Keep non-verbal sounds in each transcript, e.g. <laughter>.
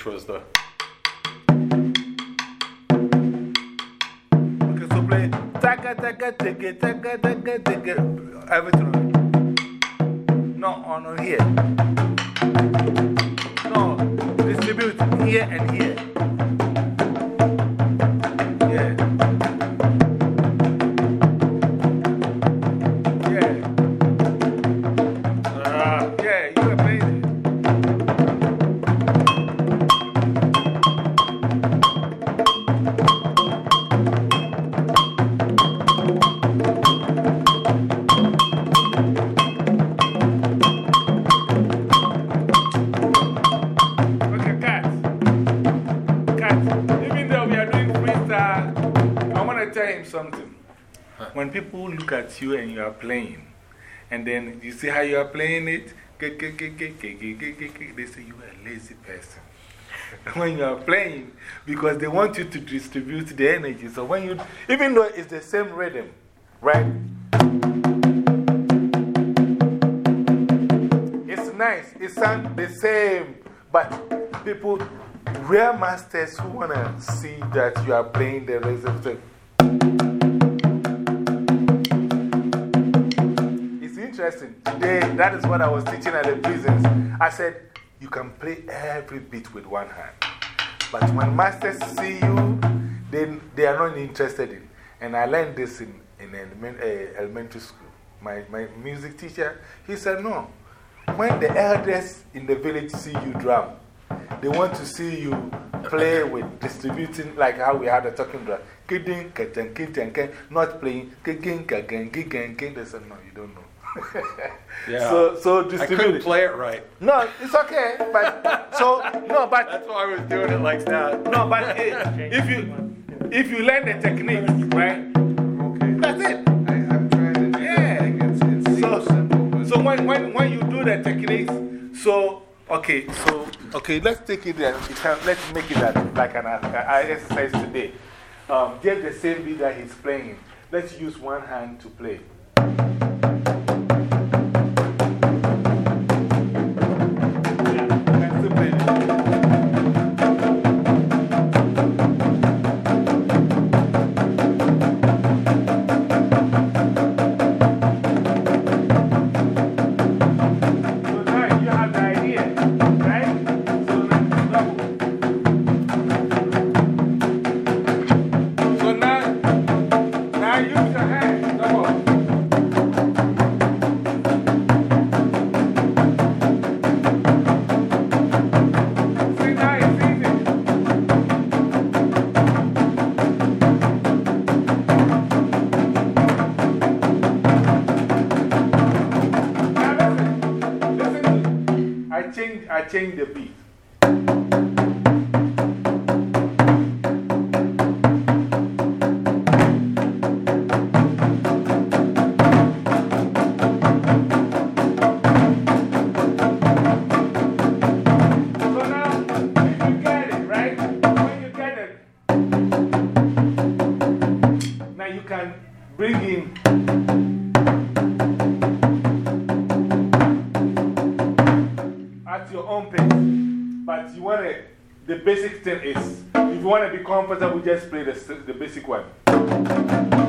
which was the. Okay, so play. Everything. You and you are playing, and then you see how you are playing it, they say you are a lazy person. <laughs> when you are playing, because they want you to distribute the energy. So when you, even though it's the same rhythm, right? It's nice, it sounds the same, but people, real masters who want to see that you are playing the rhythm. Interesting. Today, that is what I was teaching at the prisons. I said, you can play every beat with one hand. But when masters see you, then they are not interested in. And I learned this in, in uh, elementary school. My, my music teacher, he said, no. When the elders in the village see you drum, they want to see you play with distributing, like how we had a talking drum. Not playing. They said, no, you don't know. Yeah. So, so I distribute. couldn't play it right. No, it's okay. But, so, no, but That's why I was doing it like that. no, but eh, if you, if you learn the technique, right? Okay. That's it. I, I'm trying to do Yeah. it's, it So, simple, so when, when, when you do the techniques, so, okay, so, okay, let's take it it can, let's make it that, like an uh, exercise today. Um, get the same beat that he's playing. Let's use one hand to play. Changed the beat. Just play the, the basic one.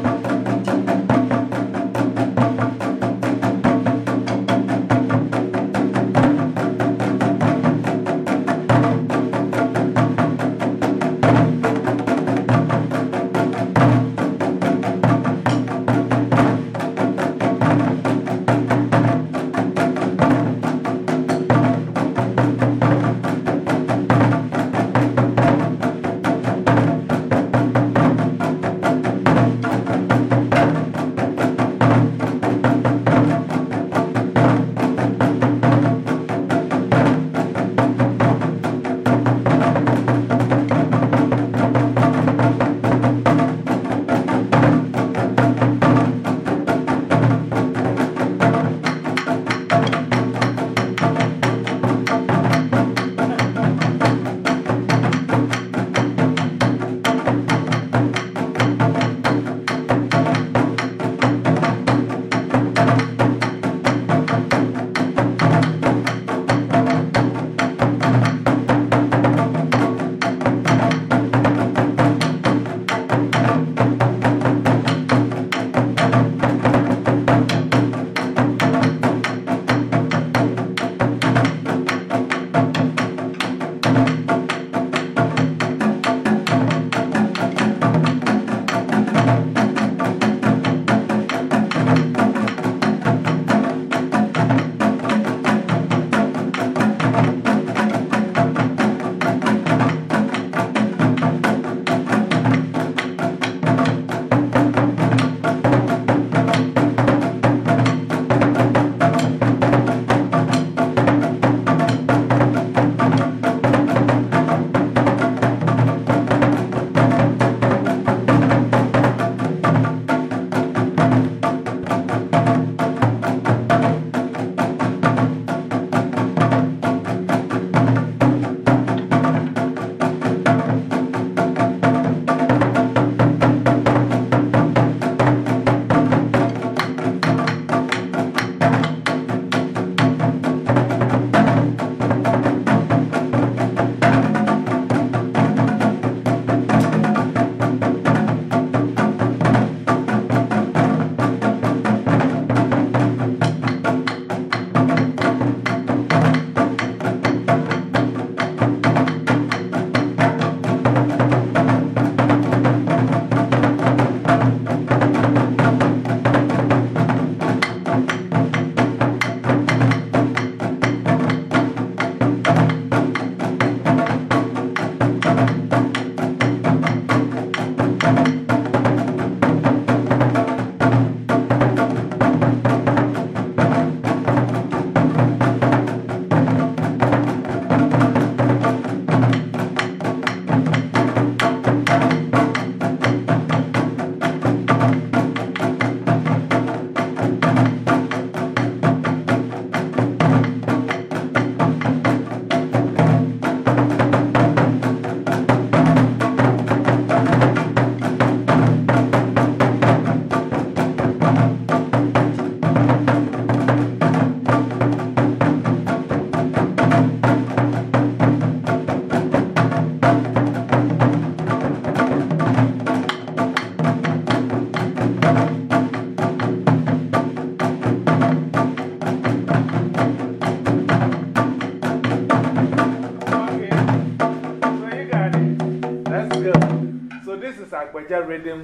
Agbadza rhythm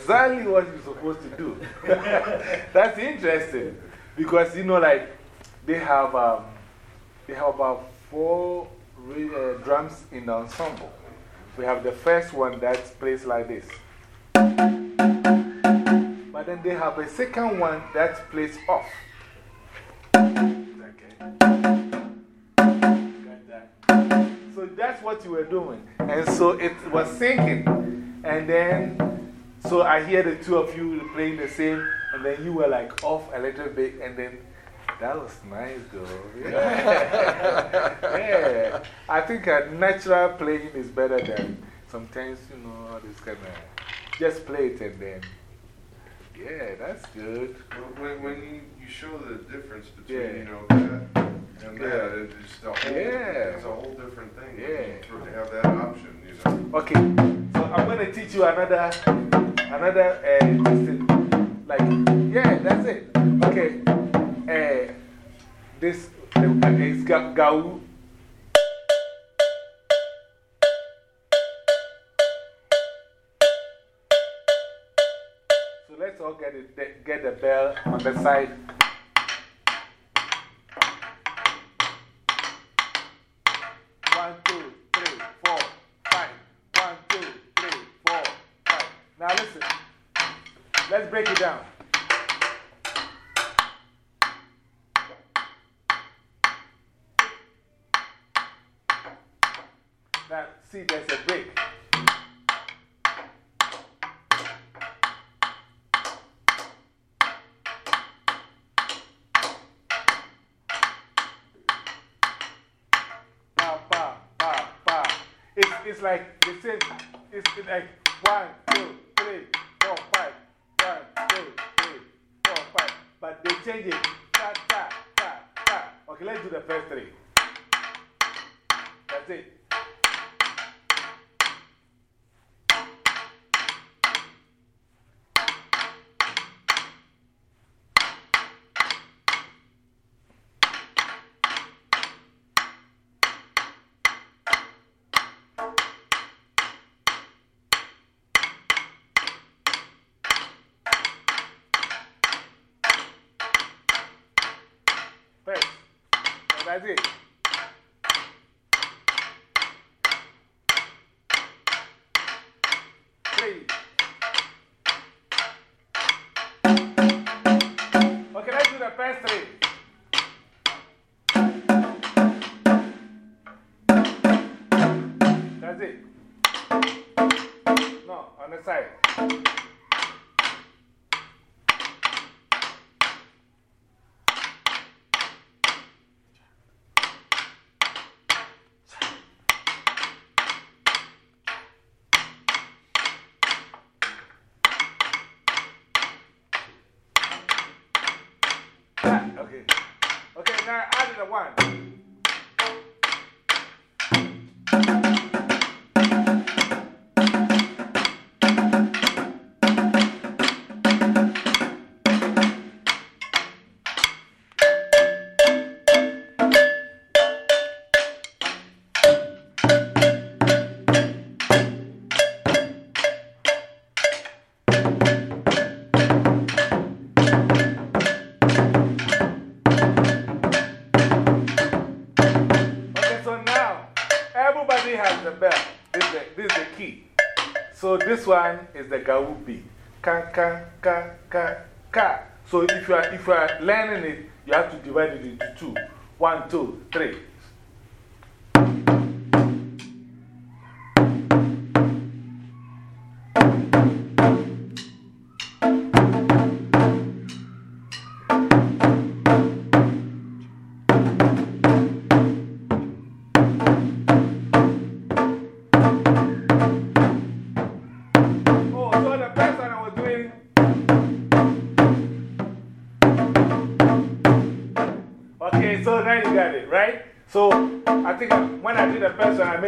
Exactly what you're supposed to do. <laughs> That's interesting. Because, you know, like, they have, um, they have about four uh, drums in the ensemble. We have the first one that plays like this. But then they have a second one that plays off. So that's what you were doing. And so it was sinking. And then, so I hear the two of you playing the same, and then you were like off a little bit, and then that was nice though. Yeah. <laughs> yeah. I think a natural playing is better than sometimes, you know, this kind of just play it and then. Yeah, that's good. When, when you, you show the difference between, Yeah. you know, that and Yeah. that, it's just a whole, Yeah. it's a whole different thing. Yeah. To have that option, you know. Okay, so I'm going to teach you another, another, uh, this like, yeah, that's it. Okay, uh, this uh, is ga Gahu. So let's all get, it, get the bell on the side. Let's break it down. Now, see, there's a break. It's, it's like. It's like one, two, change it. Okay, let's do the first three. That's it. That's it. Okay, let's do the first three. That's it. One is the Gau beat. Ka, ka, ka, ka, ka. So if you, are, if you are learning it, you have to divide it into two. One, two, three.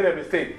Made a mistake.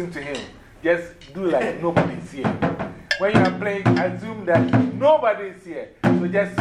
Listen to him. Just do like nobody's here. When you are playing, assume that nobody is here. So just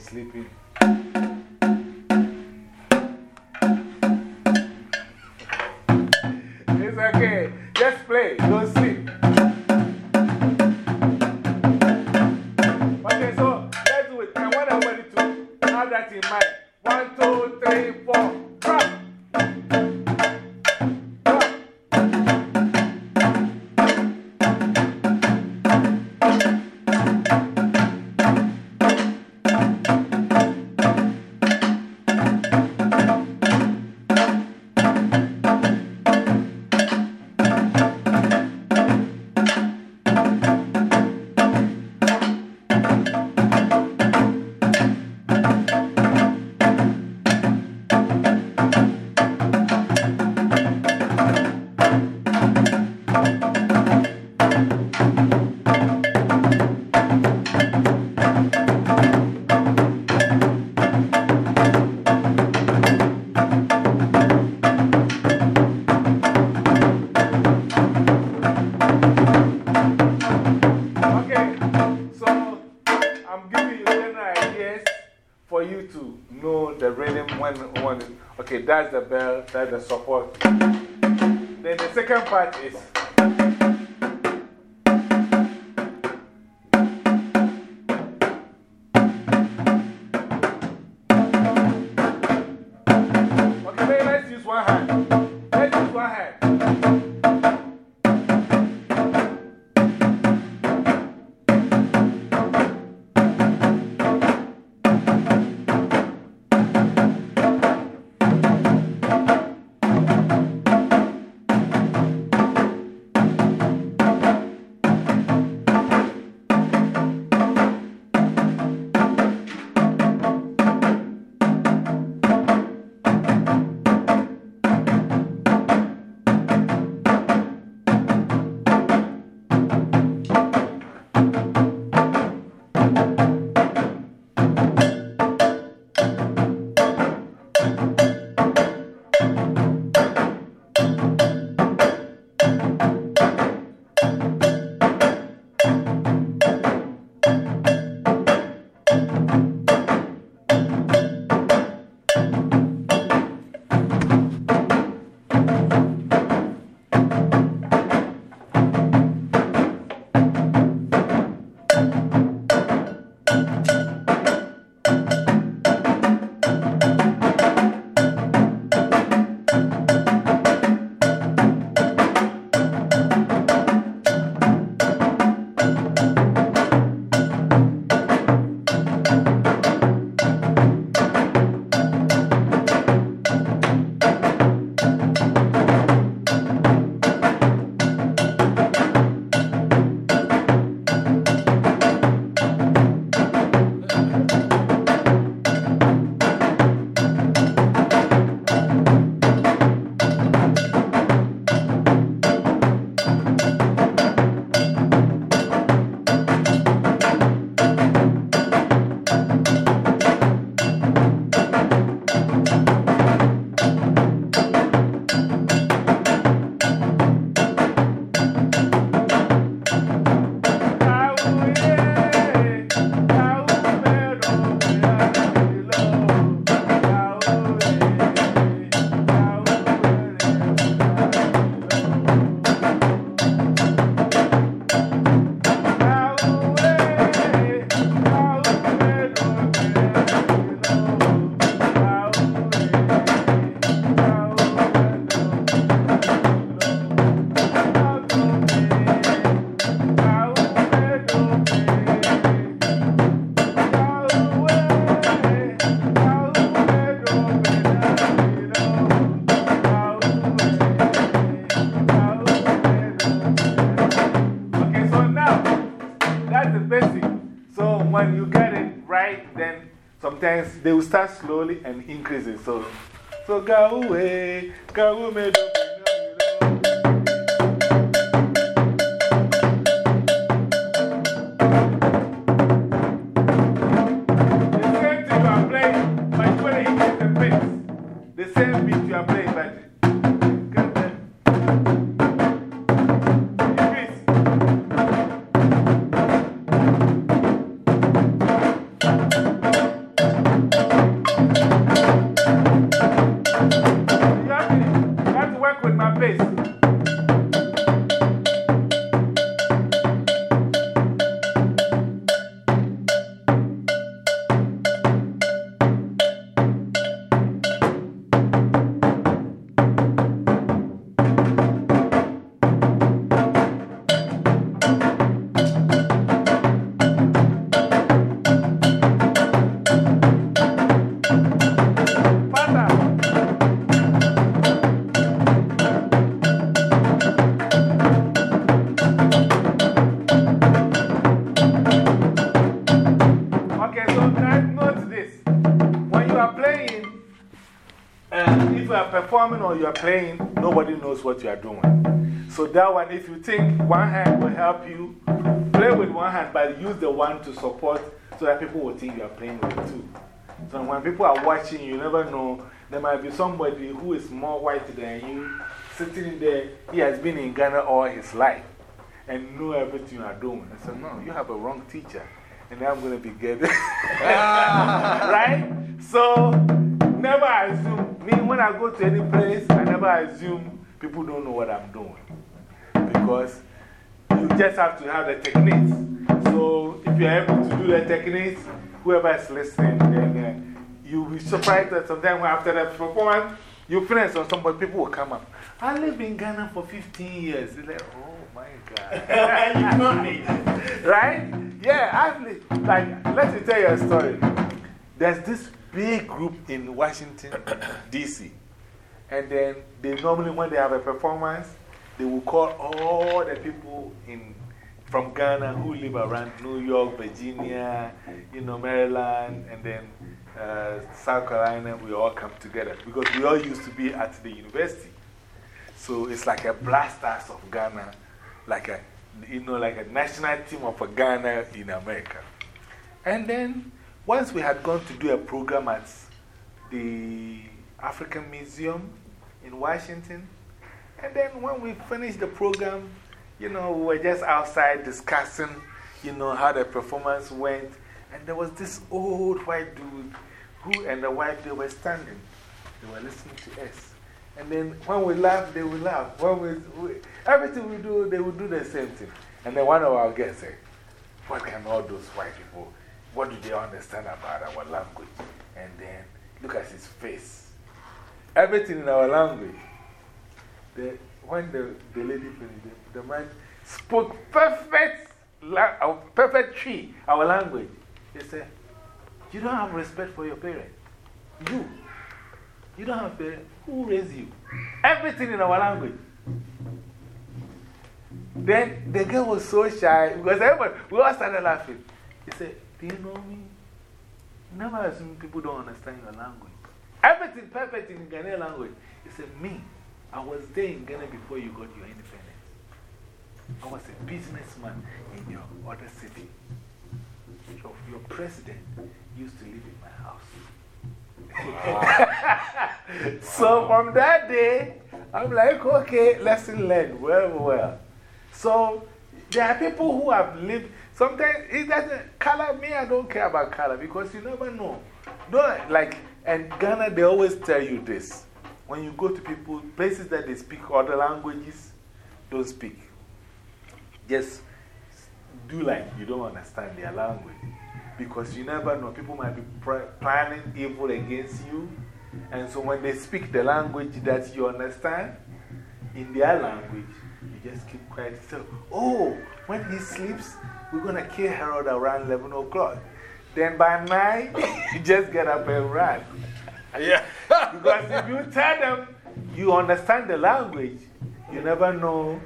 sleeping. part is they will start slowly and increasing. So, so go away, go away. You are playing, nobody knows what you are doing. So, that one, if you think one hand will help you, play with one hand, but use the one to support so that people will think you are playing with two. So, when people are watching, you never know. There might be somebody who is more white than you sitting there. He has been in Ghana all his life and know everything you are doing. I said, No, you have a wrong teacher. And I'm going to be good. <laughs> Ah. right? So, never assume. Me, when I go to any place, I never assume people don't know what I'm doing. Because you just have to have the techniques. So, if you're able to do the techniques, whoever is listening, then uh, you'll be surprised that sometimes after that performance, you finish on somebody, people will come up. I live in Ghana for 15 years. They're like, oh my God. <laughs> you know me. Right? Yeah, I've lived. Like, let me tell you a story. There's this big group in Washington, <coughs> D.C. And then they normally, when they have a performance, they will call all the people in, from Ghana who live around New York, Virginia, you know, Maryland, and then uh, South Carolina. We all come together because we all used to be at the university. So it's like a Black Stars of Ghana, like a, you know, like a national team of Ghana in America. And then once we had gone to do a program at the African Museum in Washington, and then when we finished the program, you know, we were just outside discussing, you know, how the performance went. And there was this old white dude who and the wife, they were standing. They were listening to us. And then when we laugh, they will laugh. When we, we, everything we do, they will do the same thing. And then one of our guests said, What can all those white people, what do they understand about our language? And then look at his face. Everything in our language. The, when the, the lady finished, the, the man spoke perfect, uh, perfect Twi, our language. He said, You don't have respect for your parents. You. You don't have parents. Who raised you? Everything in our language. Then the girl was so shy because everybody, we all started laughing. He said, Do you know me? Never assume people don't understand your language. Everything perfect in Ghanaian language. He said, Me, I was there in Ghana before you got your independence. I was a businessman in your other city. Your, your president used to live in my house. <laughs> so from that day, I'm like, okay, lesson learned. Well, well. So there are people who have lived. Sometimes it doesn't color me. I don't care about color because you never know. Don't, like, and Ghana, they always tell you this. When you go to people, places that they speak other languages, don't speak. Just do like you don't understand their language. Because you never know. People might be planning evil against you. And so when they speak the language that you understand, in their language, you just keep quiet. So, oh, when he sleeps, we're going to kill Harold around 11 o'clock. Then by night, <laughs> you just get up and run. Yeah. <laughs> because if you tell them you understand the language, you never know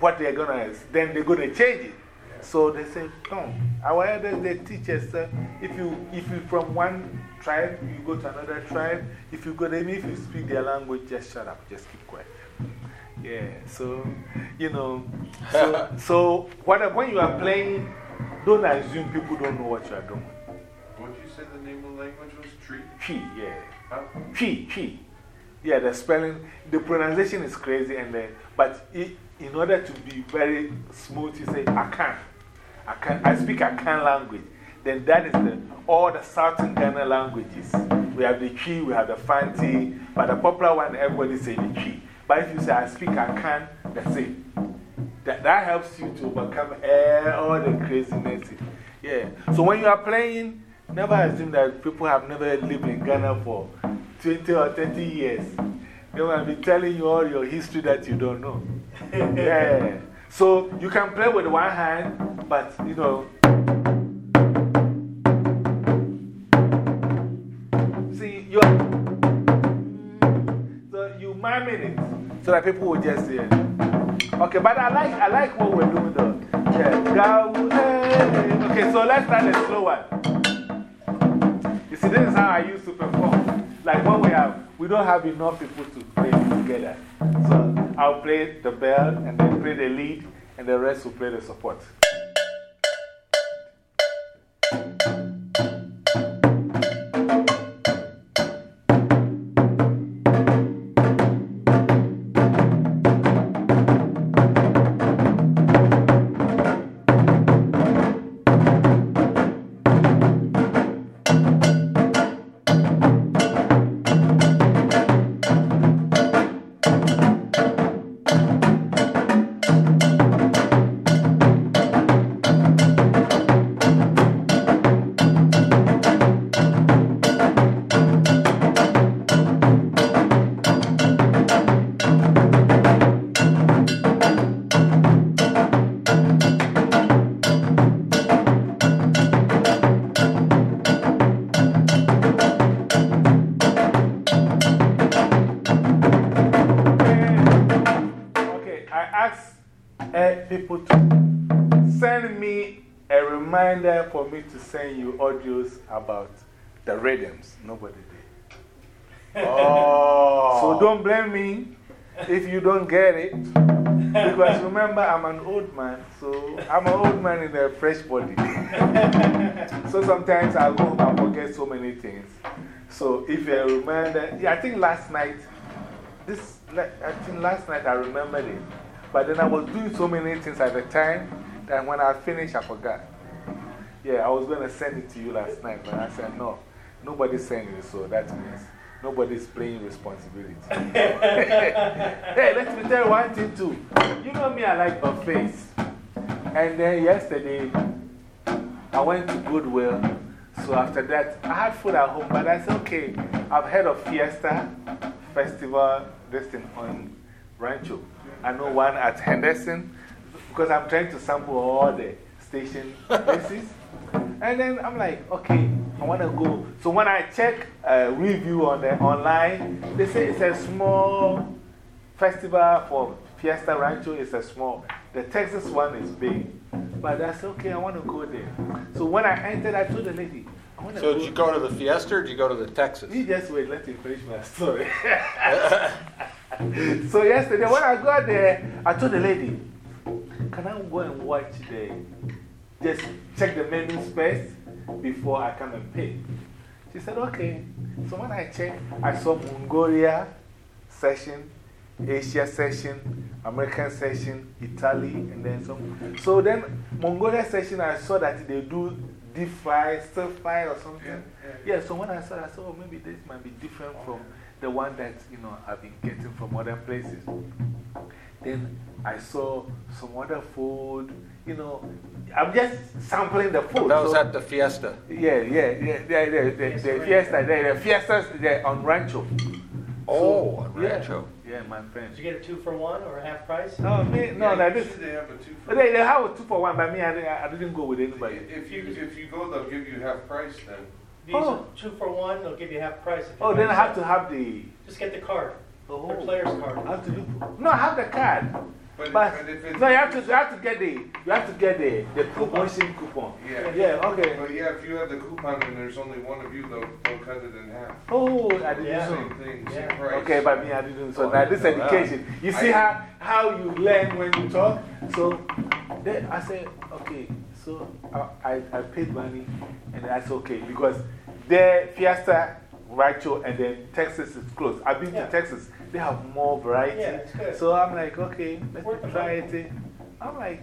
what they're going to, ask. then they're going to change it. So they say, no. Our elders, they teach us uh, if, you, if you're from one tribe, you go to another tribe. If you go to me if you speak their language, just shut up, just keep quiet. Yeah, so, you know, so, <laughs> so what, when you are playing, don't assume people don't know what you are doing. What you said the name of the language was? Tree? Twi, yeah. Huh? Twi, chi. Yeah, the spelling, the pronunciation is crazy, and the, but it, in order to be very smooth, you say, I can. I can. I speak Akan language. Then that is the, all the Southern Ghana languages. We have the Twi, we have the Fanti, but the popular one, everybody say the Twi. But if you say, I speak I can, that's it. That, that helps you to overcome eh, all the craziness. Yeah. So when you are playing, never assume that people have never lived in Ghana for 20 or 30 years. They will be telling you all your history that you don't know. <laughs> yeah. So you can play with one hand, but you know. See, you so you miming it so that people will just say, okay, but I like, I like what we're doing though. Yeah. Okay, so let's start a slow one. You see, this is how I used to perform. Like when we have, we don't have enough people to play together. So I'll play the bell and then play the lead, and the rest will play the support. About the rhythms. Nobody did. <laughs> Oh. So don't blame me if you don't get it. Because remember, I'm an old man, so I'm an old man in a fresh body. so sometimes I go home and forget so many things. So if you remember, yeah, I think last night, this, I think last night I remembered it. But then I was doing so many things at the time that when I finished, I forgot. Yeah, I was going to send it to you last night, but I said no. Nobody sent it, so that means nobody's playing responsibility. <laughs> hey, let me tell you one thing too. You know me, I like buffets. And then yesterday, I went to Goodwill. So after that, I had food at home, but I said, okay, I've heard of Fiesta Festival, this thing on Rancho. I know one at Henderson because I'm trying to sample all the station places. <laughs> And then I'm like, okay, I want to go. So when I check a review on the online, they say it's a small festival for Fiesta Rancho. It's a small. The Texas one is big. But that's okay, I want to go there. So when I entered, I told the lady, I want to So did you go to the Fiesta or did you go to the Texas? You just wait, let me finish my story. <laughs> so, yesterday when I got there, I told the lady, Can I go and watch the, just check the menus first before I come and pay? She said, Okay. So, when I checked, I saw Mongolia session, Asia session, American session, Italy, and then some. So, then Mongolia session, I saw that they do deep fry, stir fry, or something. Yeah, so when I saw that, I said, oh, maybe this might be different from the one that, you know, I've been getting from other places. Then I saw some other food, you know, I'm just sampling the food. That was so- at the Fiesta. Yeah, yeah, yeah, the, the, the, the fiesta, the, the fiestas the, on Rancho. Oh, on. Rancho. Yeah, my friend. Did you get a two for one or a half price? No, me, no, Yeah, like this. They have a two for They, they have a two for one, but me, I, didn't- I didn't go with anybody. If you, if you go, they'll give you half price then. If you Oh. two for one, they'll give you half price. if you Oh, then I have to have the. Just get the card, Oh, the player's card. I have to do. No, I have the card. But, But, but no, you have to, you have to get the, you have to get the, the promotion coupon. Yeah. Yeah, okay. But yeah, if you have the coupon and there's only one of you, they'll, they'll cut it in half. Oh, I didn't Yeah. Same thing, same Yeah. price. Okay, but me, I didn't. So Oh, now this education, you see how, how you learn when you talk? So then I said, okay, so I, I, I paid money and I said, okay, because the Fiesta, Rancho, and then Texas is close. I've been Yeah. to Texas, they have more variety. Yeah, it's good. So I'm like, okay, let's Worth try it. I'm like,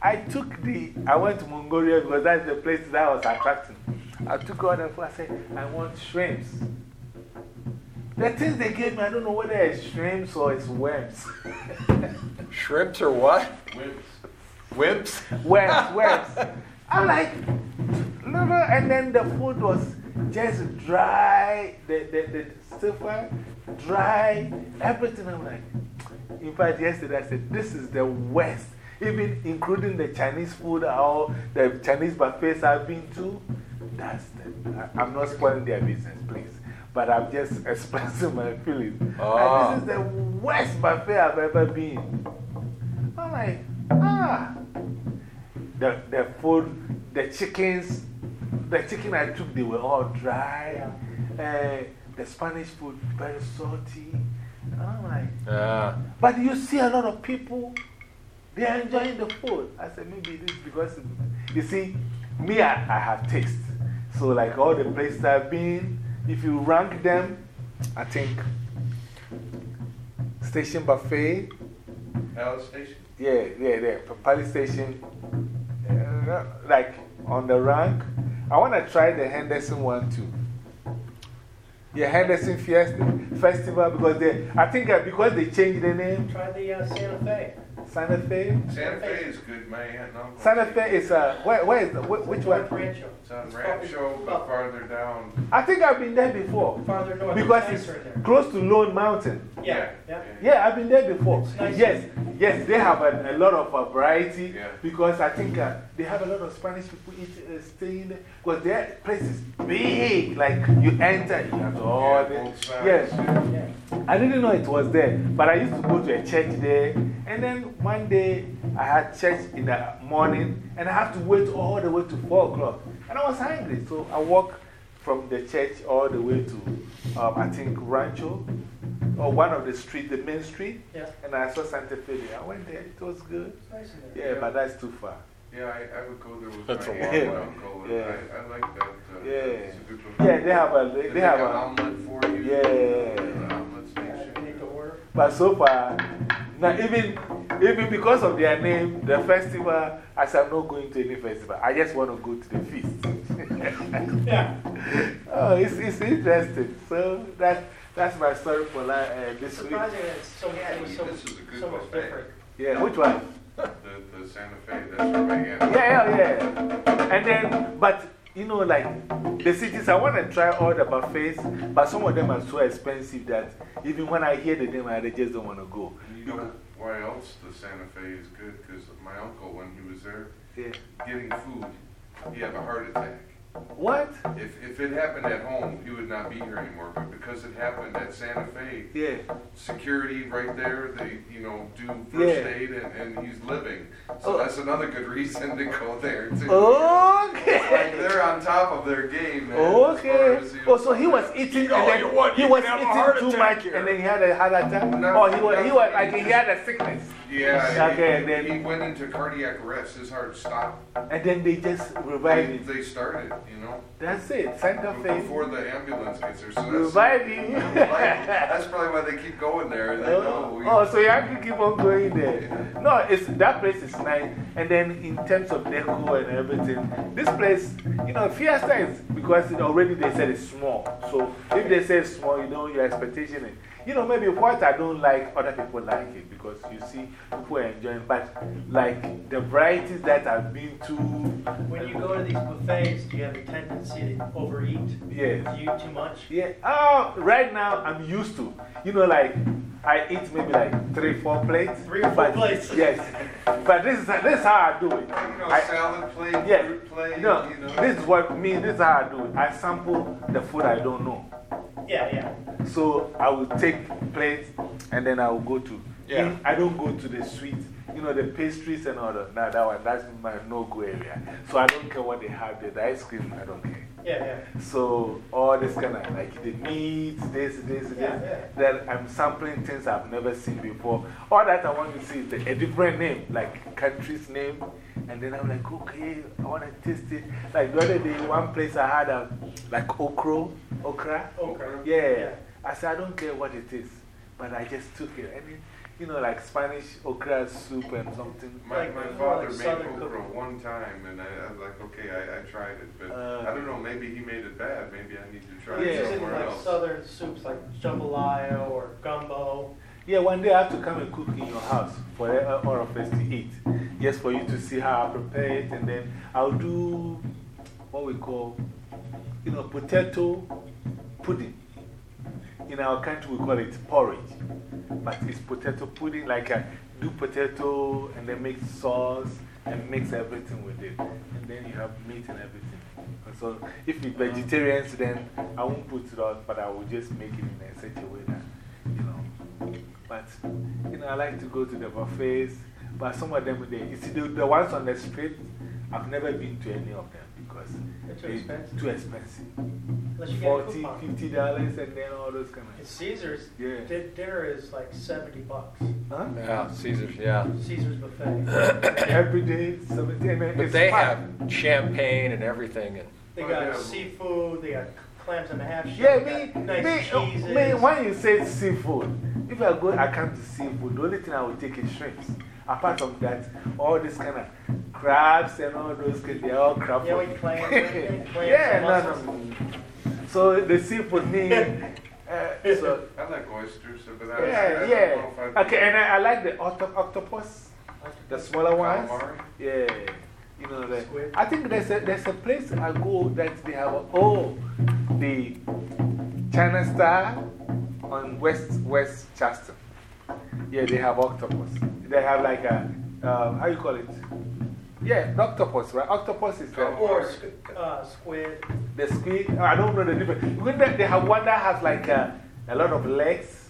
I took the, I went to Mongolia because that's the place that was attracting. I took all the food, I said, I want shrimps. The things they gave me, I don't know whether it's shrimps or it's worms. <laughs> Shrimps or what? Wimps. Wimps? worms, worms. I'm like, no, no, and then the food was just dry, the, the, the stir dry, everything. I'm like, in fact, yesterday I said, this is the worst. Even including the Chinese food or the Chinese buffets I've been to. That's the, I, I'm not spoiling their business, please. But I'm just <laughs> expressing my feelings. And Oh. this is the worst buffet I've ever been. I'm like, ah. The, the food, the chickens, the chicken I took, they were all dry. Uh, the Spanish food, very salty. And I'm like, but you see a lot of people, they are enjoying the food. I said, maybe this because, you see, me, I, I have taste. So, like all the places I've been, if you rank them, I think Station Buffet, Alice Station? yeah, yeah, yeah, Palace Station, uh, like on the rank. I want to try the Henderson one too. Yeah, Henderson Fiesta Festival because they, I think uh, because they changed the name, Try the uh, Santa Fe. Santa Fe. Santa Fe is good, my aunt. Santa Fe is, uh, where, where is the, wh which one? Rancho. It's on Rancho, but farther down. I think I've been there before. Farther north. Because it's it's there. close to Lone Mountain. Yeah, yeah. Yeah, I've been there before. Nice. Yes, yes, they have a, a lot of uh, variety Yeah. because I think uh, they have a lot of Spanish people eat, uh, staying there because their place is big. Like you enter, you have all Yeah, the. Yes, Yeah. I didn't know it was there, but I used to go to a church there. And then one day I had church in the morning and I have to wait all the way to 4 o'clock. And I was angry, so I walked from the church all the way to, um, I think, Rancho or one of the streets, the main street. Yeah. And I saw Santa Fe there. I went there, it was good. Nice in there. Yeah, but that's too far. Yeah, I, I would go there with That's my a long way. uncle. And Yeah. I, I like that. Uh, Yeah. It's a good one. Yeah, they have a. They, They they have an a. omelet for you. Yeah. Omelet Yeah, you need. But so far, now even, even because of their name, the festival, as I'm not going to any festival, I just want to go to the feast. Yeah. <laughs> oh, it's, it's interesting. So that, that's my story for la uh, this week. Surprising that it's so, Yeah, it so, this is a good so much different. Yeah, which one? The, the Santa Fe, that's where my aunt. Yeah, yeah, yeah. And then, but you know, like the cities, I want to try all the buffets, but some of them are so expensive that even when I hear the name, I just don't want to go. You know why else the Santa Fe is good? Because my uncle, when he was there Yeah. getting food, he had a heart attack. What? If, if it happened at home, he would not be here anymore. But because it happened at Santa Fe, Yeah. security right there, they, you know, do first Yeah. aid and, and he's living. Oh. So that's another good reason to go there, too. <laughs> Okay. Like they're on top of their game, man. Okay. far as, Oh, so he was eating all and then want, he was can have a eating too much here. and then he had a heart attack? No, oh, he was, he was like he had a sickness. Yeah, Okay, he, then- he went into cardiac arrest. His heart stopped. And then they just They, him. they started, you know, That's it. Santa Fe. before the ambulance gets there. So that's, Revive <laughs> him. that's probably why they keep going there. They Oh, we, oh, so you have to keep on going there. No, it's, that place is nice. And then in terms of deco and everything, this place, you know, Fiesta is because it already they said it's small. So if they say it's small, you know, your expectation is, you know, maybe what I don't like, other people like it because you see people are enjoying. But like the varieties that I've been to, When you go to these buffets, do you have a tendency to overeat? yes. Do you eat too much? Yeah. Oh, right now I'm used to. You know, like I eat maybe like three, four plates. Three or four but- plates. Yes. But this is, this is how I do it. you know, I- salad plate, Yeah. fruit plate, No, you know. this is what me, this is how I do it. I sample the food I don't know. Yeah, yeah. So I will take plates and then I will go to. Yeah. I don't go to the sweets, you know, the pastries and all that. Now that one, that's my no go area. So I don't care what they have there. The ice cream, I don't care. Yeah, yeah. So, all this kind of like the meat, this, this, this, Yeah, yeah. that I'm sampling things I've never seen before. All that I want to see is the, a different name, like country's name. And then I'm like, okay, I want to taste it. Like the other day, one place I had a, like okra, okra. Okra. Yeah. Yeah. I said, I don't care what it is, but I just took it. And it, you know, like Spanish okra soup and something. My, Like- my father like made Southern okra cooking. one time, and I, I was like, okay, I, I tried it, but Uh, I don't know, maybe he made it bad. Maybe I need to try Yeah. it It's in somewhere like else. southern soups like jambalaya or gumbo. Yeah, one day I have to come and cook in your house for uh, all of us to eat. Just for you to see how I prepare it. And then I'll do what we call, you know, potato pudding. In our country, we call it porridge. But it's potato pudding, like I do potato and then make sauce and mix everything with it. And then you have meat and everything. So if you're vegetarians, then I won't put it out, but I will just make it in a a way that, you know. But, you know, I like to go to the buffets, but some of them, they, you see, the, the ones on the street, I've never been to any of them because They're too expensive. too expensive. Unless you get 40 coupon. 50 dollars and then all those kind At of. Caesar's, Yeah. dinner is like seventy bucks. Huh? Yeah, Caesar's, yeah. Caesar's buffet. <coughs> Every day, 70, and But it's they packed. have champagne and everything. And They Oh, got seafood, they got clams and a half shell. Yeah, me, nice me, oh, cheeses. me, when you say seafood, if I go, I come to seafood, the only thing I will take is shrimps. Apart from that, all this kind of crabs and all those, things, they're all crab. Yeah, food. we clams, <laughs> right? Yeah, and no, no. So the seafood me, <laughs> uh, so, I like oysters, but I, I yeah, don't yeah. I'd Okay, and I, I like the octo octopus, the smaller ones. Yeah, you know that. I think there's a, there's a place I go that they have, a, oh, the China Star on West, West Charleston. Yeah, they have octopus. They have like a, uh, how you call it? Yeah, the octopus, right? Octopus is the, Or uh, squid. the squid. I don't know the difference. When they, they have one that has like a, a lot of legs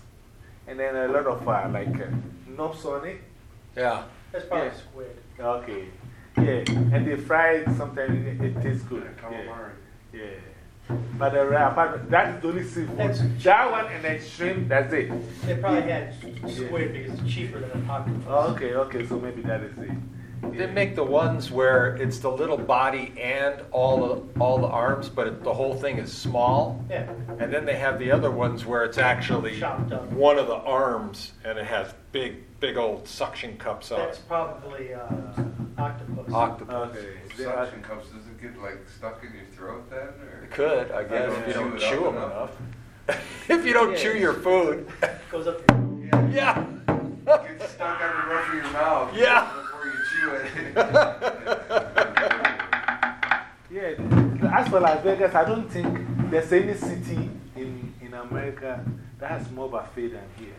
and then a lot of uh, like uh, knobs on it. yeah. That's probably Yeah. squid. Okay. Yeah, and they fry it sometimes it, it tastes good. Yeah, calamari. Yeah. yeah. But the uh, apart, that is the only seafood. That's- that one and then shrimp, that's it. They probably had squid because it's cheaper than a octopus. Oh, okay, okay, so maybe that is it. They make the ones where it's the little body and all the, all the arms, but it, the whole thing is small. Yeah. And then they have the other ones where it's actually one of the arms and it has big, big old suction cups on That's it. probably uh, octopus. Octopus. Okay. Suction cups, does it get like stuck in your throat then? Or? It could, I guess, don't if you don't chew chew them enough. enough. <laughs> if you don't chew your food. <laughs> Goes up your <laughs> yeah. Get stuck on the roof of your mouth Yeah. before you chew it. Yeah, as for Las Vegas, I don't think there's any city in, in America that has more buffet than here.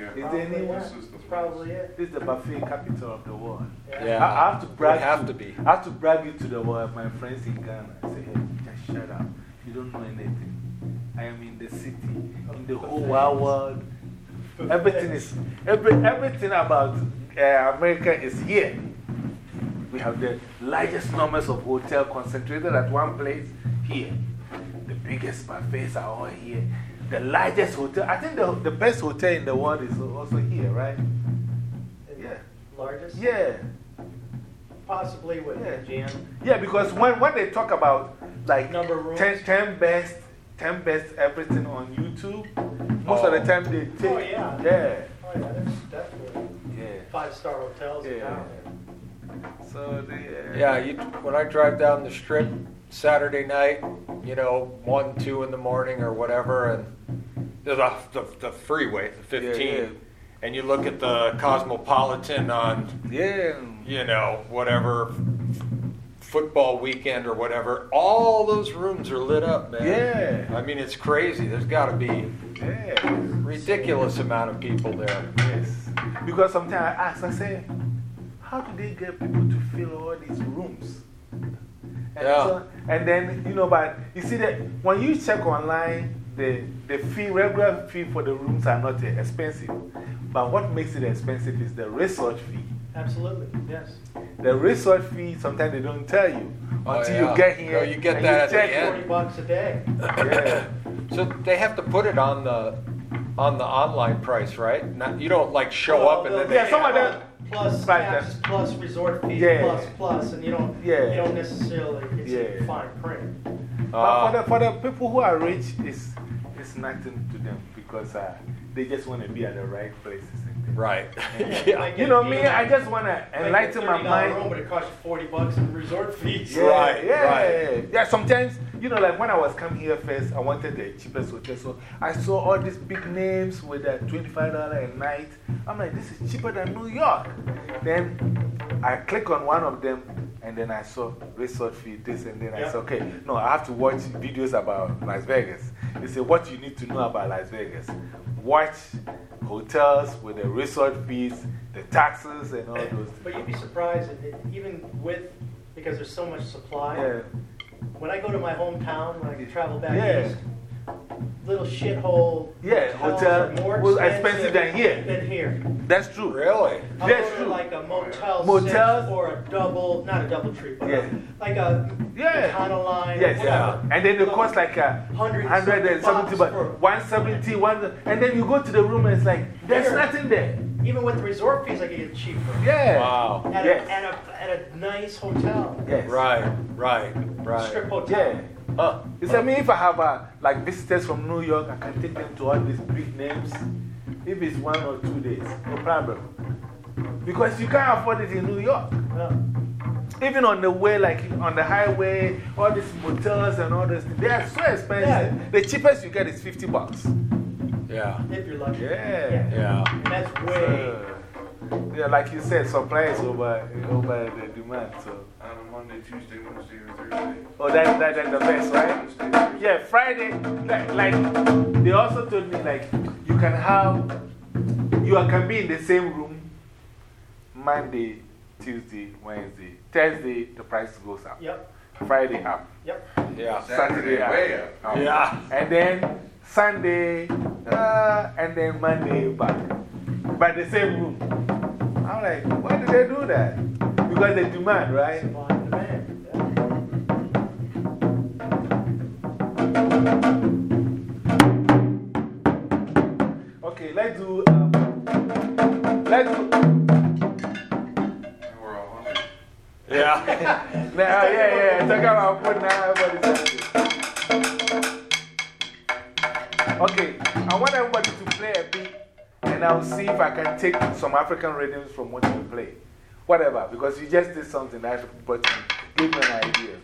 Yeah. Is there Probably, any yeah. one? This is the That's probably it. This is the buffet capital of the world. Yeah. I, I have to brag. Would have you- to be. I have to brag it to the world, my friends in Ghana. I say, hey, just shut up. You don't know anything. I am in the city, in the whole wide world. Everything is, every, everything about uh, America is here. We have the largest numbers of hotels concentrated at one place here. The biggest buffets are all here. The largest hotel, I think the, the best hotel in the world is also here, right? Yeah. Largest? Yeah. Possibly with Yeah. the gym. Yeah, because when, when they talk about like Number of rooms. 10, 10 best, 10 best everything on YouTube, most of the Oh. time they take. Oh, yeah. Yeah. Oh, yeah, there's definitely Yeah. five star hotels in Yeah. town. So they. uh, Yeah, you, when I drive down the strip Saturday night, you know, 1, 2 in the morning or whatever, and there's a, the, the freeway, the 15, Yeah, yeah. and you look at the Cosmopolitan on, Yeah. you know, whatever, football weekend or whatever, all those rooms are lit up, man. Yeah. I mean, it's crazy. There's got to be ridiculous amount of people there. Yes. Because sometimes I ask, I say, how do they get people to fill all these rooms? And, Yeah. so, and then, you know, but you see that when you check online, the, the fee, regular fee for the rooms are not expensive. But what makes it expensive is the resort fee. Absolutely, yes. The resort fee, sometimes they don't tell you Oh, until yeah. you get here. No, you get and that at the check end. 40 bucks a day. Yeah. So they have to put it on the on the online price, right? Not, you don't like show Well, up and then they'll- they Yeah, some of them- Plus Right, taxes, that- plus resort fees, Yeah. plus, plus, and you don't, you don't necessarily, it's Yeah. in fine print. But for the, for the people who are rich, it's, it's nothing to them because uh, they just want to be at the right places. Right. <laughs> Yeah. You a know deal. me, I just want to Like enlighten my $30 mind. room, but it costs you 40 bucks in resort fees. Yeah, Right, yeah, right. yeah. Sometimes, you know, like when I was coming here first, I wanted the cheapest hotel. So I saw all these big names with a $25 a night. I'm like, this is cheaper than New York. Then I click on one of them and then I saw resort fee, this, and then I said, okay, no, I have to watch videos about Las Vegas. They say, what you need to know about Las Vegas. Watch hotels with the resort fees, the taxes, and all those But you'd be surprised, even with, because there's so much supply. Yeah. When I go to my hometown, when I travel back Yeah. east, little shithole. Yeah, hotel uh, more was expensive than here. Than here. That's true. Really? I'll That's true. like a Motel Motels? 6 or a double, not a double tree, but Yeah. like a Yeah. Econo line. Yes, whatever. And then they cost like uh, a 100 hundred and seventy, but for- 170, and then you go to the room and it's like, there's Bigger. nothing there. Even with the resort fees, I get it cheaper. Yeah. Wow. At, Yes. a, at, a, at a nice hotel. Yes. Right, right, right. Strip hotel. Yeah. Huh. It's I mean, if I have uh, like visitors from New York, I can take them to all these big names. If it's one or two days, no problem. Because you can't afford it in New York. No. Even on the way, like on the highway, all these motels and all those things, they are so expensive. Yeah. The cheapest you get is 50 bucks. Yeah, If you're lucky. Yeah. yeah. And that's way. Uh, yeah, like you said, supply is over, over the demand. So. On a Monday, Tuesday, Wednesday, or Thursday. Oh, that, that, that's the best, right? Wednesday, Yeah, Friday, like, like, they also told me, like, you can have, you can be in the same room Monday, Tuesday, Wednesday. Thursday, the price goes up. Yep. Friday, up. Yep. Yeah. Saturday, up. way up. Yeah. And then Sunday, uh, and then Monday, back. By the same room. I'm like, why did they do that? Because the demand, right? Okay, let's do, um, let's do. We're all hungry. Yeah. <laughs> Now, yeah, yeah, talk about food now, everybody's. Okay, I want everybody to play a beat, and I'll see if I can take some African rhythms from what you play. Whatever, because you just did something that but give me an idea.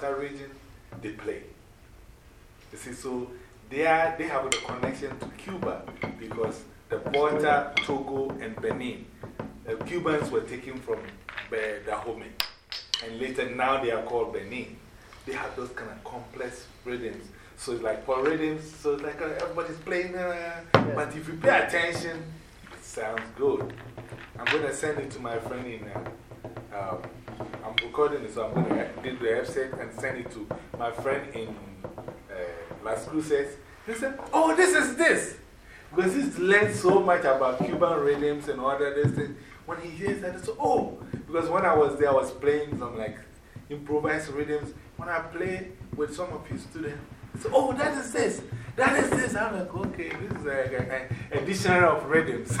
Volta region, they play. You see, so they, are, they have a connection to Cuba because the Volta, Togo, and Benin, the Cubans were taken from Dahomey. And later, now they are called Benin. They have those kind of complex rhythms. So it's like for rhythms, so it's like uh, everybody's playing, uh, but if you pay attention, it sounds good. I'm going to send it to my friend in. Uh, um, I'm recording it, so I'm going to do the website and send it to my friend in uh, Las Cruces. He said, Oh, this is this. Because he's learned so much about Cuban rhythms and all that this thing. When he hears that, it's Oh, because when I was there, I was playing some like improvised rhythms. When I play with some of his students, said, Oh, that is this. That is this. I'm like, okay, this is a, a, dictionary of rhythms.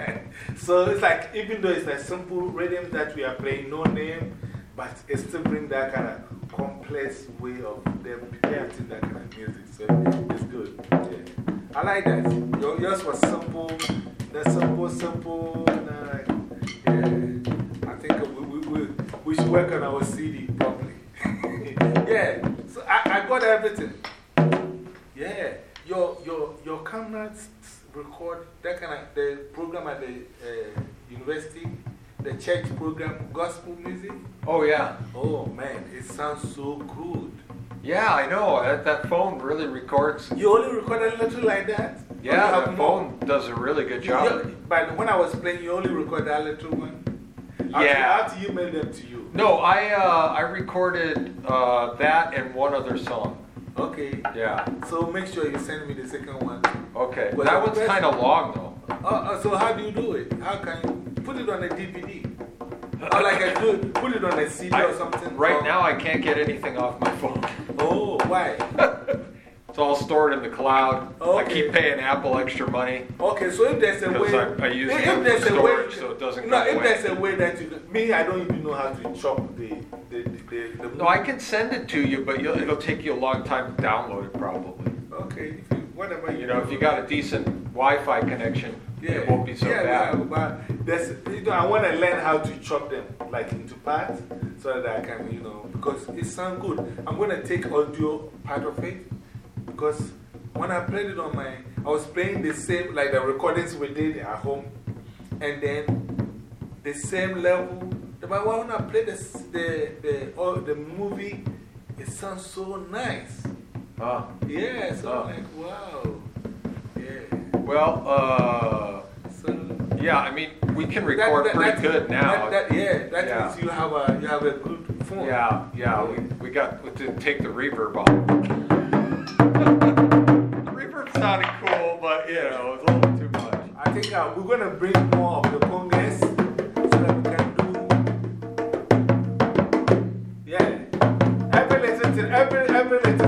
<laughs> so it's like, even though it's a simple rhythm that we are playing, no name, but it still brings that kind of complex way of them creating that kind of music. So it's good. I like that. Your, yours was simple, the simple, simple. Like, yeah. I think we, we, we should work on our CD properly. <laughs> yeah. So I, I got everything. Yeah, your, your, your cameras record that kind of the program at the uh, university, the church program, gospel music. Oh, yeah. Oh man, it sounds so good. Yeah, I know. That, that phone really records. You only record a little like that? Yeah, the more? phone does a really good job. you- But when I was playing, you only record that little one? Yeah. After you email them to you. No, I, uh, I recorded uh, that and one other song. Okay. Yeah. So make sure you send me the second one. Okay. Was that one's kind of long, though. Uh, uh, so how do you do it? How can you put it on a DVD? Or like I do, put it on a CD I- or something? right Or- now, I can't get anything off my phone. Oh, why? <laughs> It's all stored in the cloud. I keep paying Apple extra money. Okay, so if there's a way. I- I use if, if there's for a way, storage so it doesn't no, if away. there's a way that you. Me, I don't even know how to chop the. The, the, No, I can send it to you, but you'll, it'll take you a long time to download it, probably. Okay, if you, whatever you You know, if you got a decent Wi Fi connection, it won't be so yeah, bad. Yeah, but there's, you know, I want to learn how to chop them like into parts so that I can, you know, because it sounds good. I'm going to take audio part of it because when I played it on my, I was playing the same, like the recordings we did at home, and then the same level. But when I play the, the, the, oh, the movie, it sounds so nice. Huh. Yeah, so Oh. I'm like, wow. Yeah. Well, uh, So. yeah, I mean, we can record that- pretty good now. that- that- yeah, that Yeah. means you have, a, you have a good phone. Yeah, yeah, we, we got to take the reverb off. the reverb sounded cool, but you know, it was a little too much. I think uh, we're going to bring more of the congas Every little every, every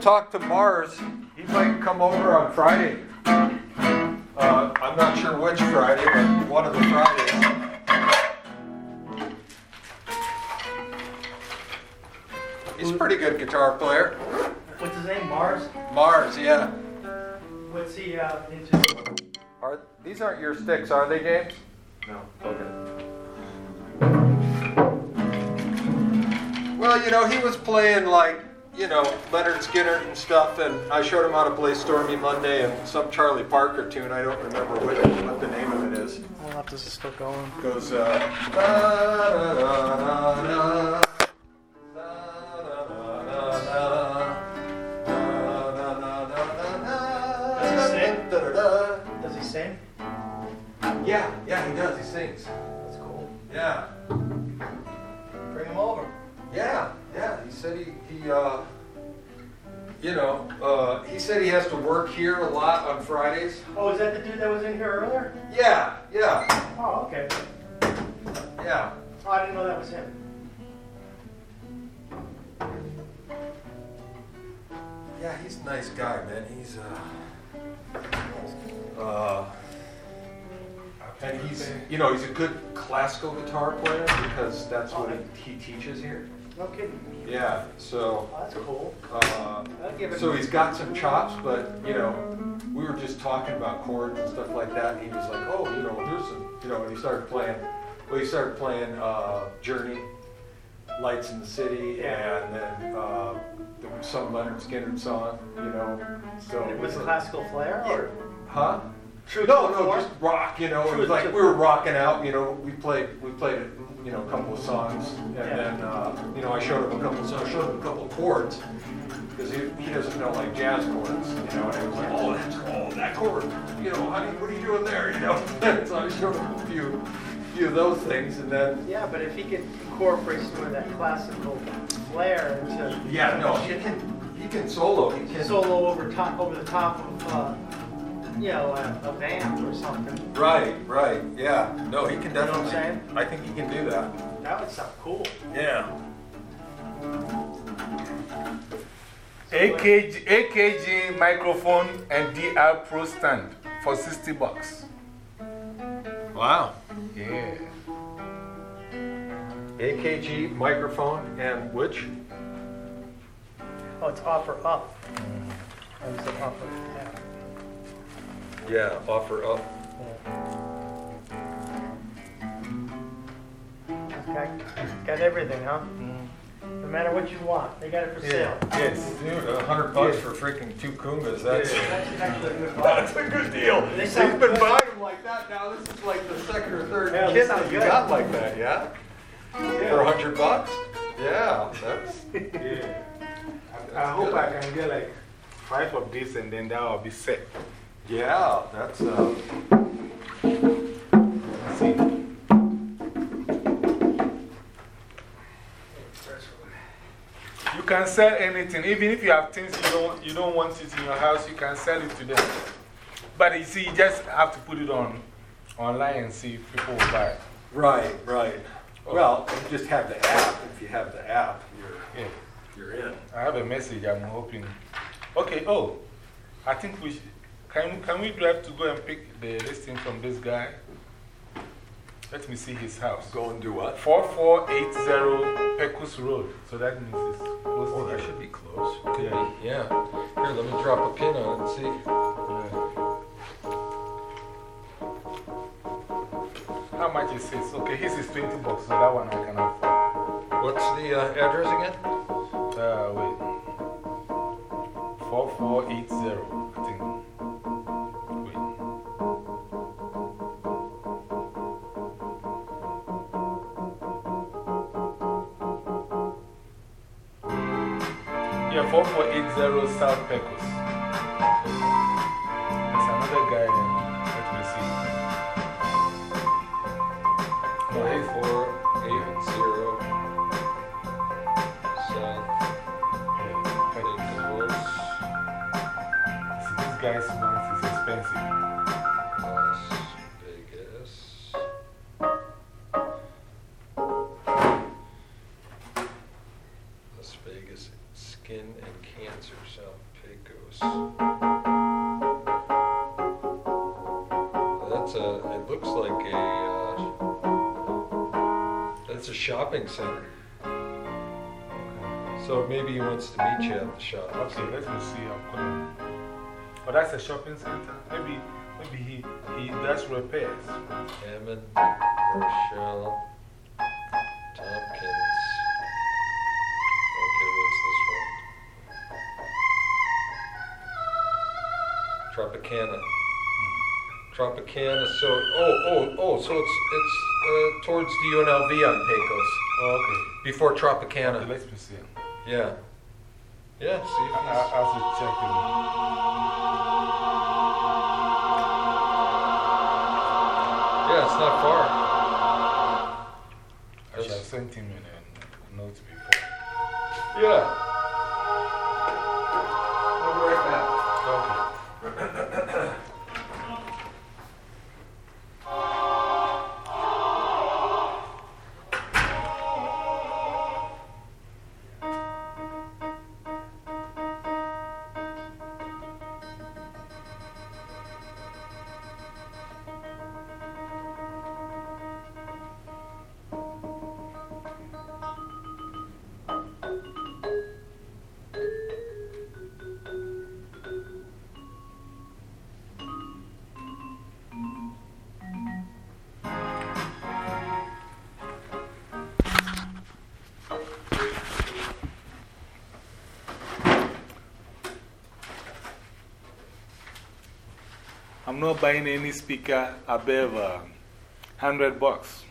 I to Mars. He might come over on Friday. Uh, I'm not sure which Friday, but one of the Fridays. He's a pretty good guitar player. What's his name? Mars? Mars, yeah. What's he uh, into? Are these aren't your sticks, are they, James? No. Okay. Well, you know, he was playing like, you know, Lynyrd Skynyrd and stuff, and I showed him how to play Stormy Monday and some Charlie Parker tune. I don't remember what, what the name of it is. Is this still going? Goes, uh. da, da, da, da, da, Does he sing? da, da, da. Does he sing? Yeah, yeah, he does. He sings. That's cool. Yeah. Bring him over. Yeah, yeah. He said he, he uh, you know, uh, he said he has to work here a lot on Fridays. Oh, is that the dude that was in here earlier? Yeah, yeah, Oh, okay. yeah. Oh, I didn't know that was him. Yeah, he's a nice guy, man. He's uh, uh, and he's, you know, he's a good classical guitar player because that's what he, he teaches here. No kidding. Yeah, so, Oh, that's cool. uh, it. so he's got some chops, but, you know, we were just talking about chords and stuff like that, and he was like, oh, you know, there's some, you know, and he started playing, well, he started playing, uh, Journey, Lights in the City, and then, uh, some Lynyrd Skynyrd song, you know, so. It was classical flair or? Huh? True No, no, just rock, you know, it was like, we were rocking out, you know, we played, we played, you know, a couple of songs, and then, uh, you know, I showed him a couple of songs, showed him a couple of chords, because he, he doesn't know like jazz chords, you know, and I was like, oh, that's, oh, that chord, you know, honey, what are you doing there, <laughs> you know? <laughs> So I showed him a few, few of those things, and then, Yeah, but if he could incorporate some of that classical flair into. yeah, no, he can, he can solo, he can. Solo over top, over the top of, uh, you know, a, a band or something. Right, right, yeah, no, he can know what I'm definitely, saying? I think he can do that. That would sound cool. Yeah. AKG, AKG microphone and DR Pro stand for 60 bucks. Wow. Yeah. AKG microphone and which? Oh, it's OfferUp. Oh, it's an offer down. Yeah, OfferUp. Got, got everything, huh? No matter what you want, they got it for sale. Yes. Dude, a hundred bucks for freaking two Kumas, that's, That's actually a good that's a good deal. They He's sound been good. buying them like that now, this is like the second or third Yeah, they kit sound that you good. got like that, yeah? For a hundred bucks? Yeah, that's, <laughs> Yeah. I, I hope I can get like five of these and then that will be set. Yeah, that's, uh, See? You can sell anything, even if you have things you don't, you don't want it in your house, you can sell it to them. But you see, you just have to put it on online and see if people will buy it. right, right. Well, you just have the app, if you have the app, you're, Yeah. you're in. I have a message I'm hoping. Okay, oh, I think we should. Can, can we drive to go and pick the listing from this guy? Let me see his house. Go and do what? 4480 Pecos Road. So that means it's close Oh, that should be close. Could Yeah. be, yeah. Here, let me drop a pin on it and see. Yeah. How much is this? Okay, his is 20 bucks, so that one I can afford. What's the uh, address again? Uh, wait. 4480, 4480 South Pecos. Okay, let me see. I'm calling. Oh, that's a shopping center. Maybe, maybe he, he does repairs. Harmon, Rochelle, Tompkins. Okay, what's this one? Tropicana. Tropicana, so, oh, oh, oh, so it's, it's uh, towards the UNLV on Pecos, Oh, before. Tropicana. okay. Let me see. Yeah. Yeah, see if I, I, he's, I have to check yeah, it's not far. him. I should have That's- sent him in a note before. Yeah. Not buying any speaker above uh, 100 bucks.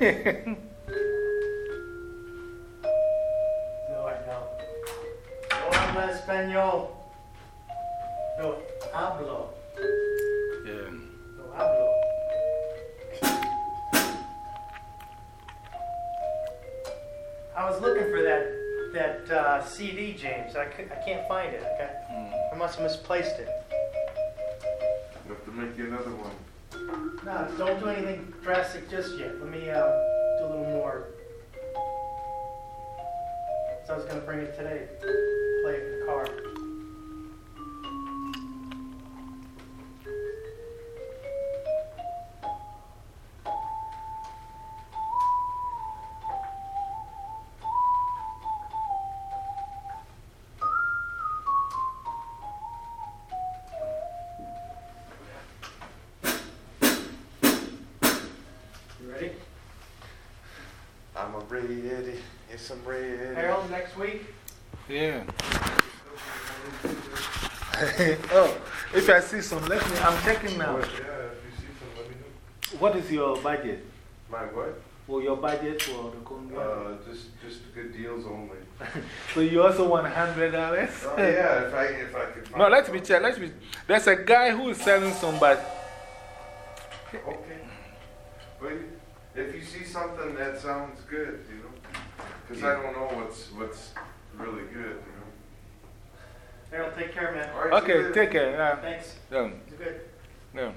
Yeah. <laughs> some, let me. I'm checking now. What, yeah, if you see some, let me know. What is your budget? My what? for your budget for the Conga? Uh, just, just good deals only. <laughs> so you also want $100? Oh, yeah, if I, if I could find No, let me check. Let me. There's a guy who is selling some, but Okay. But if you see something that sounds good, you know, because I don't know what's, what's really good, you know. Harold, take care, man. Right, okay, take care. Yeah. Thanks. Yeah. It's good. Yeah.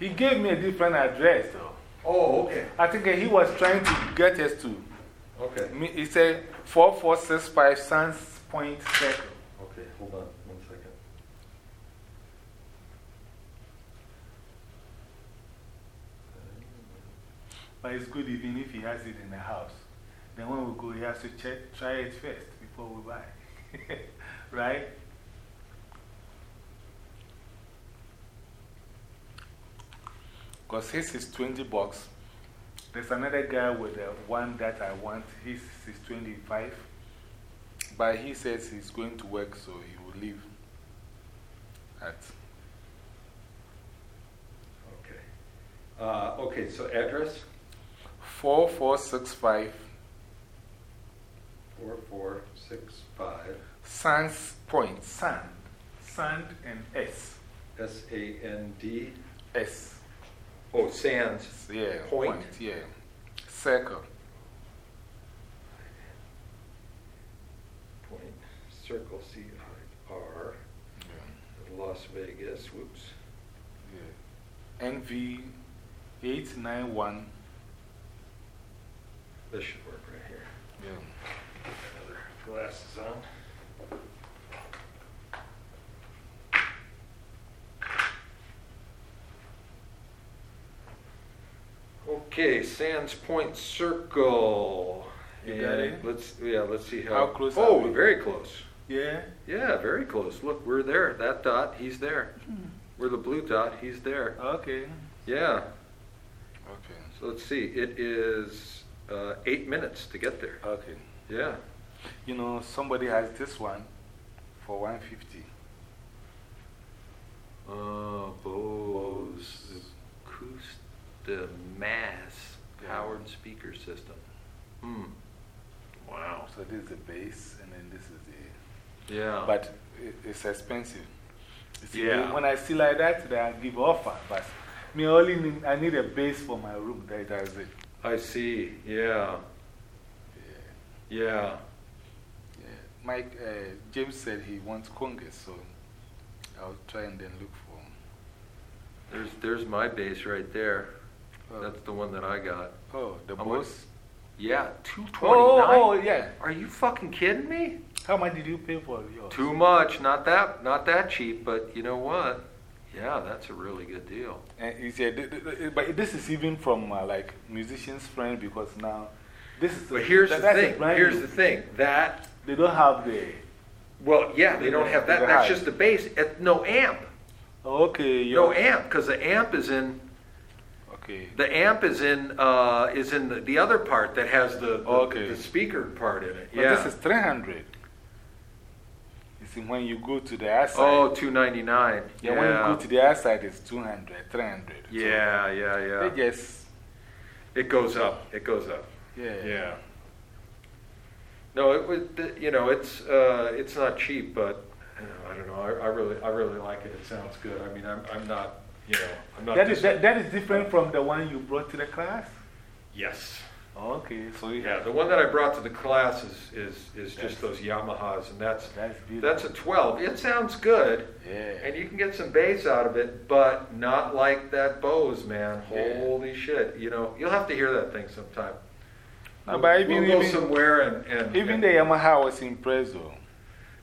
He gave me a different address, though. Oh, okay. I think he was trying to get us to. Okay. Me- He said 4465 Sands Point Circle. Okay, hold on one second. But it's good even if he has it in the house. Then when we go, he has to check, try it first before we buy. <laughs> right? Because his is 20 bucks. There's another guy with the one that I want. His is 25. But he says he's going to work, so he will leave at. Okay. Uh, okay, so address 4465 4465 Sands Point. Sand. Sand and S. S A N D. S. Oh, Sands. Yeah. Point. Yeah. Circle. Point. Circle C I R. Las Vegas. Whoops. Yeah. NV 891. This should work right here. Yeah. Another glasses on. Okay, Sands Point Circle. You got it? Let's, yeah, let's see how. How close are Oh, we? very close. Yeah. Yeah, very close. Look, we're there. That dot, he's there. We're the blue dot, he's there. Okay. Yeah. Okay. So let's see. It is uh, eight minutes to get there. Okay. Yeah. You know, somebody has this one for 150. Uh, Bose Acoustic The mass powered speaker system. Hmm. Wow. So this is the base, and then this is the. Yeah. But it, it's expensive. See, Yeah. When I see like that, then I give offer. But me only need, I need a base for my room. That, that's it. I see. Yeah. Yeah. Yeah. yeah. Mike, uh, James said he wants congas, so I'll try and then look for him. There's there's my bass right there. Oh. That's the one that I got. Oh, the How much? boss? Yeah, two Oh, oh, oh, yeah. Are you fucking kidding me? How much did you pay for yours? Too much. Not that. Not that cheap. But you know what? Yeah, that's a really good deal. And he said, th- th- th- but this is even from uh, like Musician's Friend because now this is. But here's that- the that's a thing. brand Here's new. the thing. That They don't have the. well, yeah, they don't have that. The That's high. just the bass. No amp. Okay. No yeah. amp because the amp is in Okay. the amp is in uh, is in the, the other part that has the the, Okay. the speaker part in it. But yeah. this is 300. You see, when you go to the outside. oh, 299. yeah, when you go to the outside, it's 200, 300. So yeah, yeah, yeah. They just. It goes up. It goes up. Yeah. Yeah. No, it would, You know, it's uh, it's not cheap, but you know, I don't know. I, I really I really like it. It sounds good. I mean, I'm I'm not. You know, I'm not. That is, that, that is different from the one you brought to the class? yes. Okay, so you Yeah, the one that I brought to the class is is, is just those Yamahas, and that's That's that's a 12. It sounds good. Yeah. And you can get some bass out of it, but not like that Bose, man. Yeah. Holy shit. You know, you'll have to hear that thing sometime. No, but even, we'll go even, somewhere and, and even and- the Yamaha was impressed though.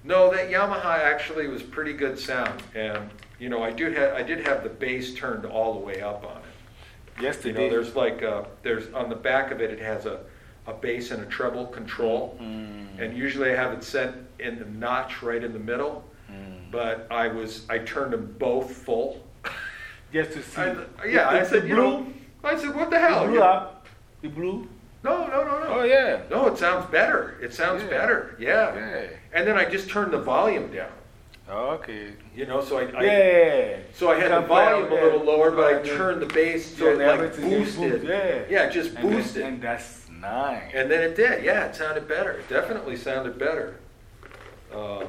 No, that Yamaha actually was pretty good sound, and you know, I do have I did have the bass turned all the way up on it. Yes, you know, there's like uh there's on the back of it, it has a a bass and a treble control, Mm, and usually I have it set in the notch right in the middle, mm. but I was I turned them both full. <laughs> Just to see. I, yeah, I said, blue. you know, I said, what the hell? It blew up. It blew. No, no, no, no. Oh, yeah. No, it sounds better. It sounds Yeah. better. Yeah. Yeah. And then I just turned the volume down. Okay. You know, so I, I yeah. so I had the volume a little lower, but I turned the bass so Yeah, it like boosted. boosted, yeah. Yeah, just And then- boosted. And that's nice. And then it did. Yeah, it sounded better. It definitely sounded better. Um,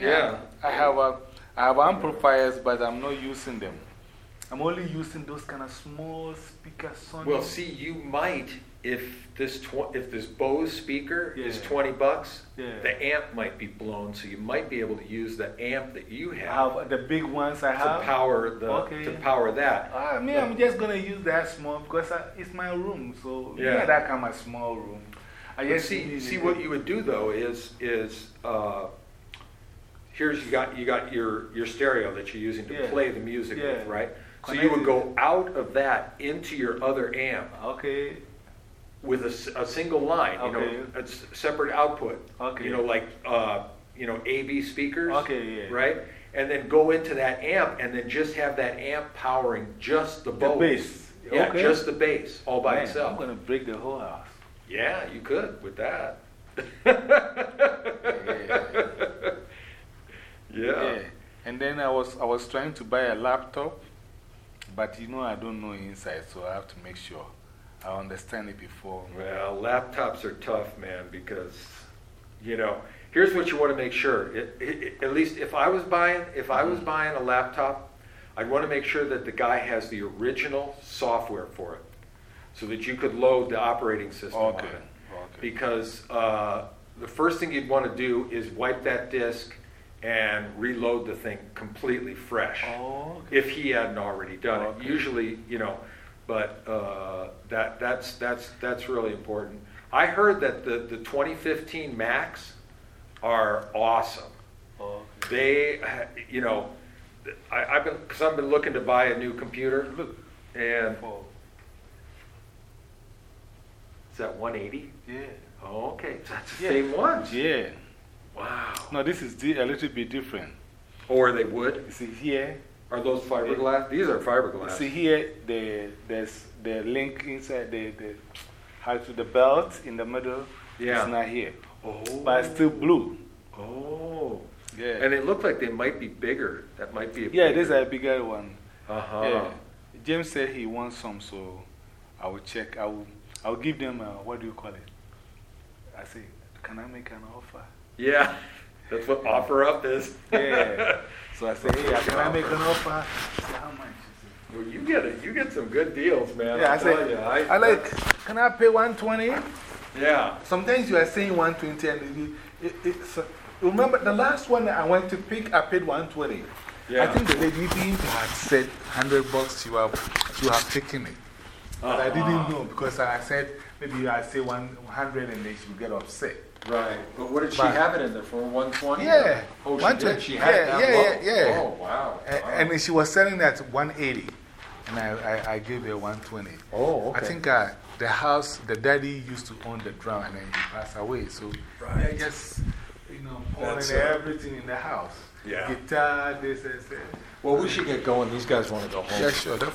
yeah. I have, a, I have amplifiers, but I'm not using them. I'm only using those kind of small speakers. Sony. Well, see, you might if this tw- if this Bose speaker is twenty bucks. Yeah. The amp might be blown, so you might be able to use the amp that you have have the big ones I to have. power the Okay. to power that. I mean, I'm just going to use that small because I, it's my room. So, Yeah. yeah, that kind of small room. I just see, see what you would do though is is uh, here's you got you got your your stereo that you're using to Yeah. play the music with, right? So you would go out of that into your other amp Okay. With a, a single line, you Okay. know, a separate output. Okay. You know, like uh, you know AB speakers. Okay, yeah. Right, and then go into that amp and then just have that amp powering just the The bass. Yeah, Okay. just the bass all by Man, itself. I'm going to break the whole house. Yeah, you could with that. <laughs> yeah. Yeah. And then I was, I was trying to buy a laptop, but you know, I don't know inside, so I have to make sure I understand it before. Well, laptops are tough, man, because, you know, here's what you want to make sure. It, it, at least if I was buying, if I was buying a laptop, I'd want to make sure that the guy has the original software for it, so that you could load the operating system on Okay. it. Okay. Because uh, the first thing you'd want to do is wipe that disk and reload the thing completely fresh. Oh, okay. if he hadn't already done it. Usually, you know, but uh, that that's that's that's really important. I heard that the the 2015 Macs are awesome. Okay. They, you know, I, I've been because I've been looking to buy a new computer, and Oh, is that 180? yeah. Oh, okay, so that's the Yeah. same ones. Yeah. Wow. No, this is a little bit different. Or they would. See here, Are those fiberglass? These are fiberglass. see here, the, there's the link inside the, the, how to the belt in the middle. Yeah. It's not here. Oh. But it's still blue. Oh. Yeah. And it looked like they might be bigger. That might be a yeah, bigger. this is a bigger one. Uh huh. Yeah. James said he wants some, so I will check. I will, I will give them, uh, what do you call it? I say, can I make an offer? Yeah. <laughs> That's what OfferUp is. Yeah. <laughs> So I say, hey, can I make an offer? Said, how much? He well, you get it. You get some good deals, man. yeah, I I'll said, you. I, like, can I pay 120? Yeah. Sometimes you are saying 120 and you, it, it's, remember the last one that I went to pick, I paid 120. Yeah. I think the lady even had said 100 bucks, you have, you have taken it. But I uh-huh. didn't know because I said, maybe I say 100 and then she will get upset. Right. But what did she But- have it in there for? 120? Yeah. Oh, she 120. did? She had it Yeah, that yeah, yeah, yeah. Oh, wow. A- Wow. And she was selling that at 180. And I, I, I gave her 120. Oh, okay. I think uh, the house, the daddy used to own the drum and then he passed away. So Right. I just, you know, uh, everything in the house. Yeah. Guitar, this and that. Well, we should get going. These guys want to go home. Yeah, sure, definitely.